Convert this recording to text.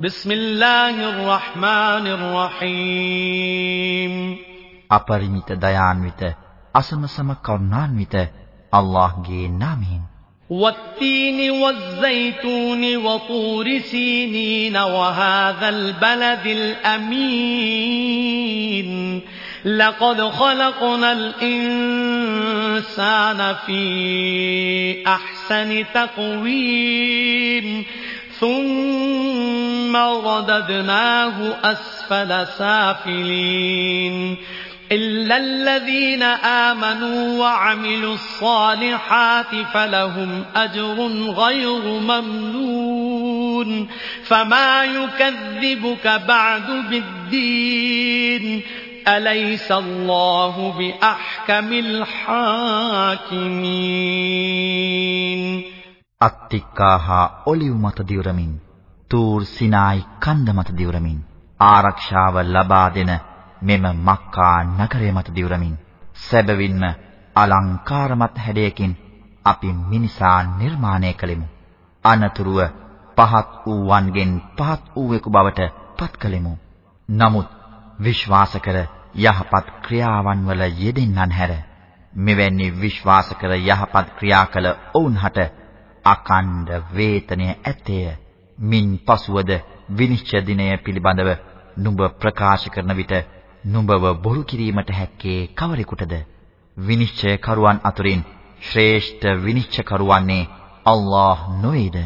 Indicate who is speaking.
Speaker 1: بسم الله الرحمن الرحيم
Speaker 2: අපරිමිත දයාන්විත අසමසම කරුණාන්විත අල්ලාහ්ගේ නාමයෙන්
Speaker 1: والتين والزيتون وطور سينين وهذا البلد الأمين لقد خلقنا الإنسان في أحسن تقويم ثم رددناه أسفل سافلين إلا الذين آمنوا وعملوا الصالحات فلهم أجر غير ممنون فما يكذبك بعد بالدين أليس الله بأحكم الحاكمين
Speaker 2: අත්තික්කාහා ඔලිව් මත දිවුරමින් තූර් සිනායි කන්ද මත දිවුරමින් ආරක්ෂාව ලබා දෙන මෙම මක්කා නගරය මත දිවුරමින් සැබවින්ම අලංකාරමත් හැඩයකින් අපි මිනිසා නිර්මාණය කළෙමු. අනතුරුව පහත් වූවන්ගෙන් පහත් වූවෙකු බවට පත් කළෙමු. නමුත් විශ්වාස කර යහපත් ක්‍රියාවන් වල යෙදෙන්නන් හැර මෙවැනි විශ්වාස කර යහපත් ක්‍රියා කළ ඔවුන්හට අකණ්ඩ වේතනය ඇත්තේය. මින් පසුවද විනිශ්චය දිනය පිළිබඳව නුඹ ප්‍රකාශ කරන විට නුඹව බොරු කිරීමට හැක්කේ කවරෙකුටද? විනිශ්චය කරුවන් අතුරින් ශ්‍රේෂ්ඨ විනිශ්චය කරුවන්නේ අල්ලාහ් නොවේද?